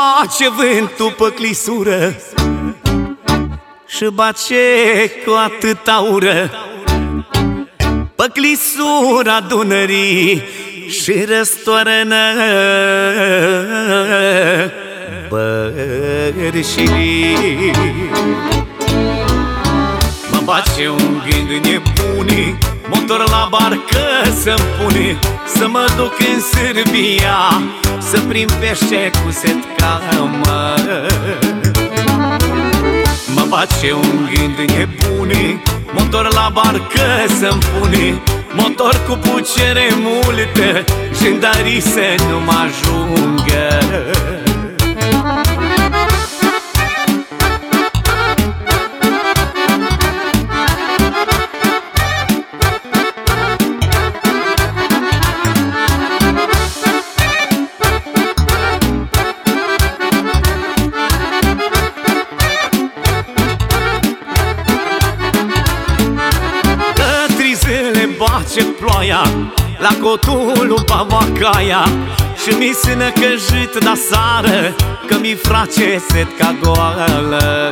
face vântul pe clisură Și bace cu atâta ură. Pe clisura Dunării Și răstoarnă bărșirii Mă face un gând nebunii Motor la barcă să-mi pune Să mă duc în Serbia Să prind pește cu setca mă Mă face un gând nebune Motor la barcă să-mi pune Motor cu pucere multe Jândarii să nu mă ajungă face ploaia La cotul pavacaia Și mi se năcăjit da sară Că mi face set ca goală.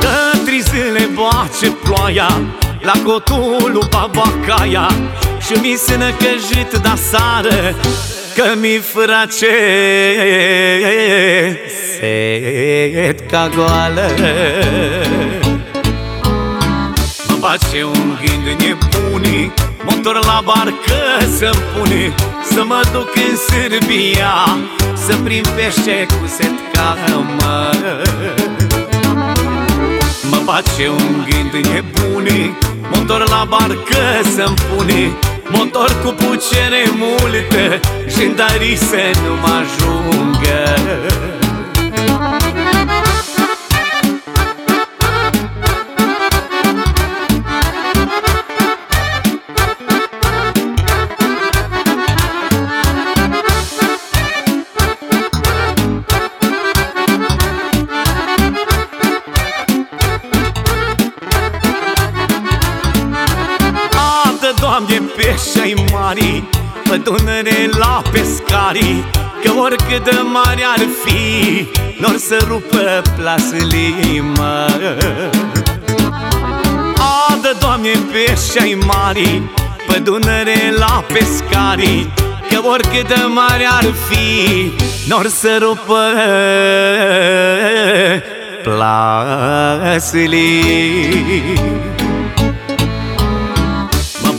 Că trizile bace ploaia La cotul pavacaia Și mi se năcăjit da sară Că mi face set ca goală face un gând nebunii Motor la barcă să-mi pune Să mă duc în Serbia Să prind pește cu setca mă. Mă face un gând nebunii Motor la barcă să-mi pune Motor cu pucere multe Și în să nu mă ajungă Doamne, pești mari Pe Dunăre la pescari Că oricât de mari ar fi Nor să rupă plasele, mă. Adă, Doamne, pești mari Pe Dunăre la pescari Că oricât de mari ar fi Nor să rupă plasele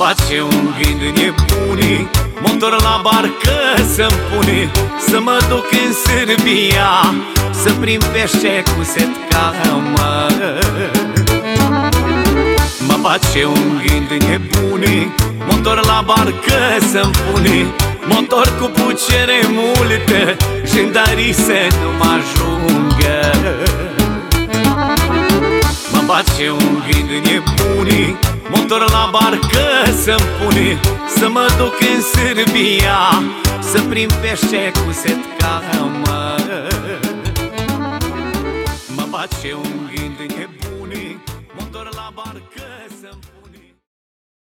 face un gând nebunii Motor la barcă să-mi pune Să mă duc în Serbia Să prind pește cu setca mă Mă face un gând nebunii Motor la barcă să-mi pune Motor cu pucere multe Jândarii să nu mă ajungă. Mă face un gând nebunii Motor la barcă să-mi pune Să mă duc în Serbia Să prind pește cu setca mă Mă face un